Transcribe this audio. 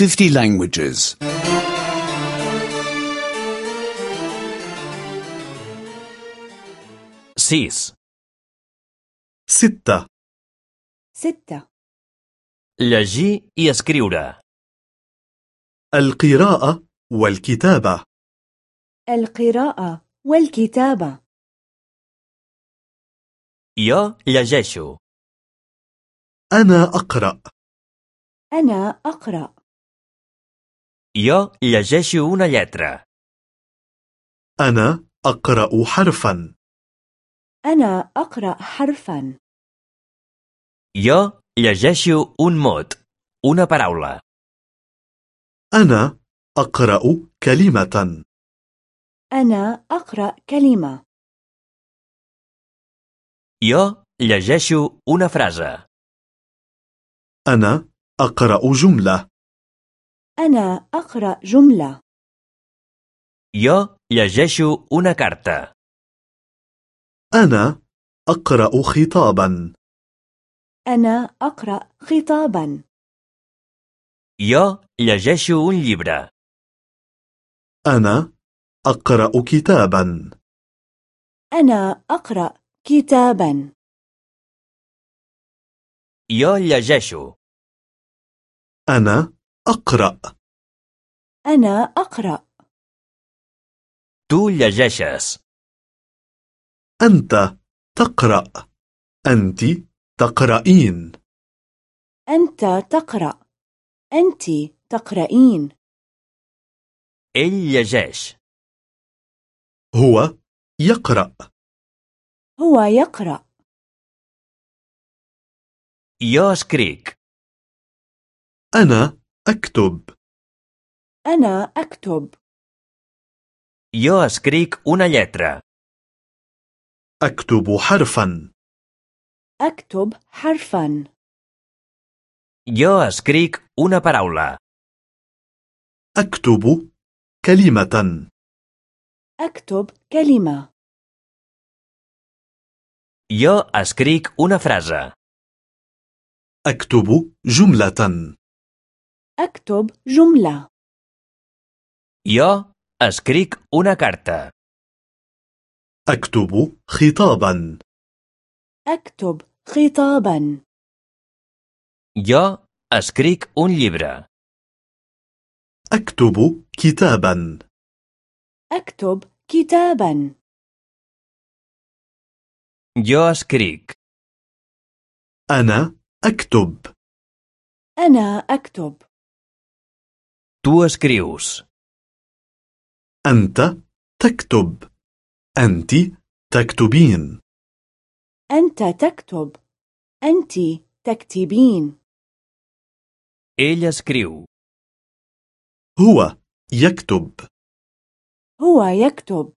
50 languages. 6. ستة ستة Llegir i escriure. القراءة والكتابة القراءة والكتابة Jo llegeixo. أنا أقرأ أنا أقرأ Jo llegeixo una lletra. أنا أقرأ حرفا أنا أقرأ حرفا Jo llegeixo un mot, una paraula. أنا أقرأ كلمة أنا أقرأ كلمة Jo llegeixo una frase. أنا أقرأ جملة أنا أقرأ جملة Jo llegeixo una carta. أنا أقرأ خطابا أنا أقرأ خطابا Jo llegeixo un llibre. أنا أقرأ كتابا أنا أقرأ كتابا Jo llegeixo. أنا أقرأ. أنا أقرأ. Tu llegeixes. أنت تقرأ. أنت تقرأين. أنت تقرأ. أنت تقرأين. Ell llegeix. هو يقرأ. هو يقرأ. Jo escric. أنا أكتب. أنا أكتب. Jo escric una lletra. أكتب حرفا. أكتب حرفا. Jo escric una paraula. أكتب كلمة. أكتب كلمة. Jo escric una frase. أكتب جملة. أكتب جملة. Jo escric una carta. أكتب خطابا. أكتب خطابا. Jo escric un llibre. أكتب كتابا. أكتب كتابا. Jo escric. أنا أكتب. أنا أكتب. Tu escrius. أنت تكتب. أنت تكتبين. أنت تكتب. أنت تكتبين. Ell escriu. هو يكتب. هو يكتب.